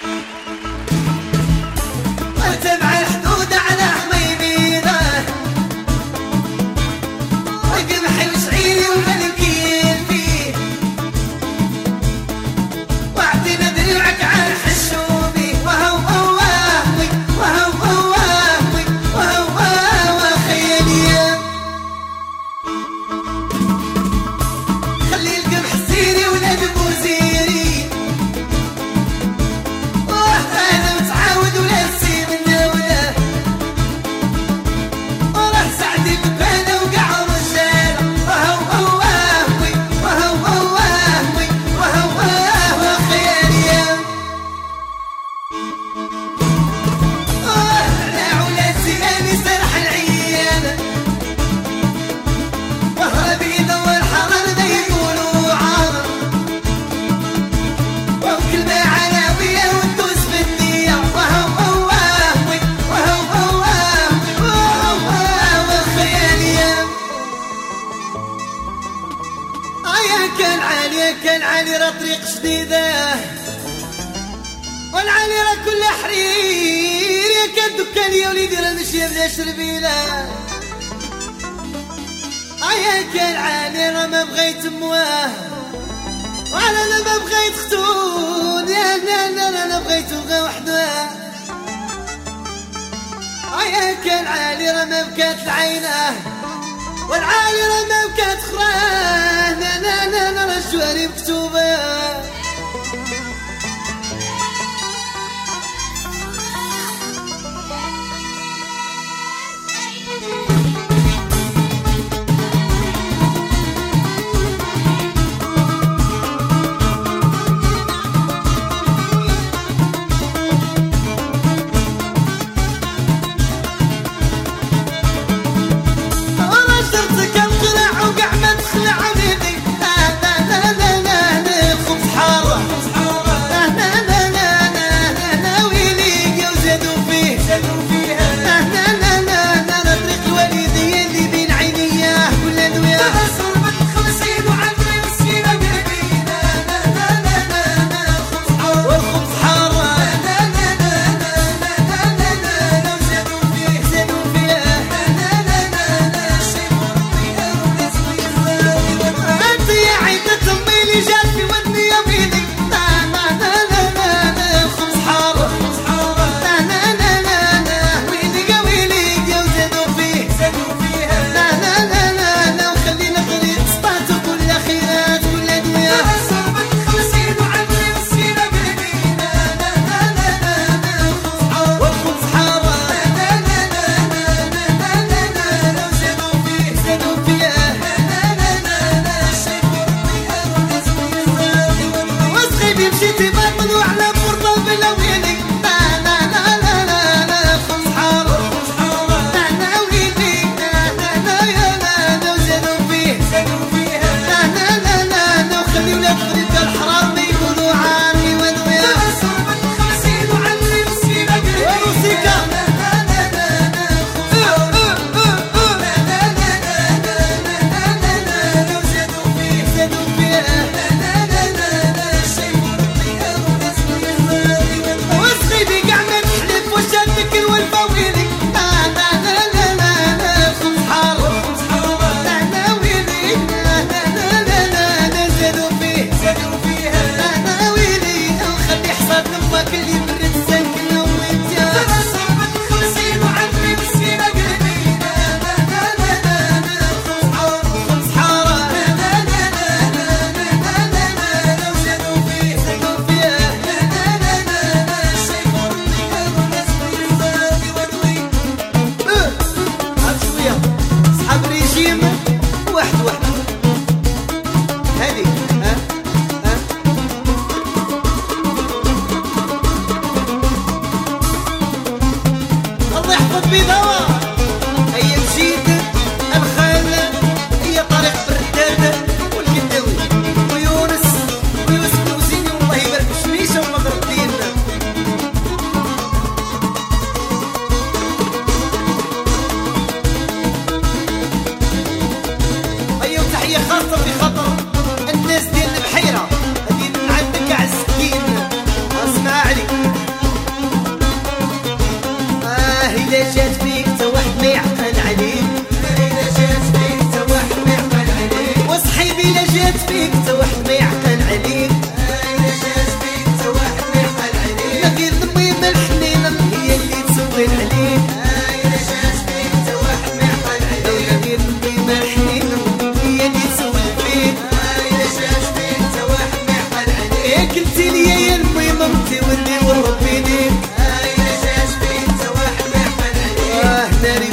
Música كان علي راه طريق شديدة والعلي راه كل حرير. يا كان دكان يا وليدي راه ماشي بلا شربيلة. يا كان علي راه ما بغيت مواه وأنا أنا ما بغيت ختون. يا لا لا لا أنا بغيت بغا وحده يا كان علي راه ما بكات العينة. والعالي راه ما بكات خراه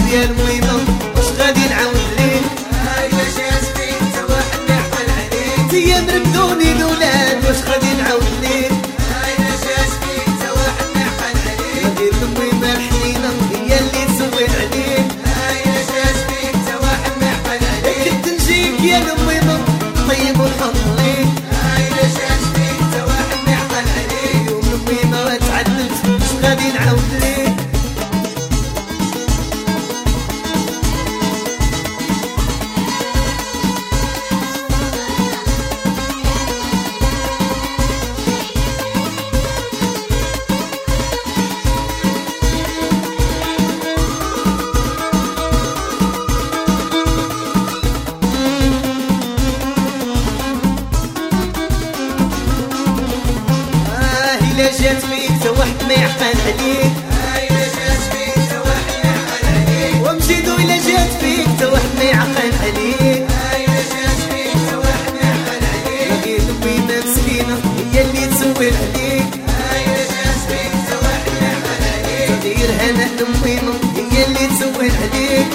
the end. جات ميتة واحد ما يعقل عليك ومشيتو إلا جات فيك تا ما يعقل عليك لقيت بينا مسكينة هي اللي تسول عليك تديرها أنا أمينة هي اللي تسول عليك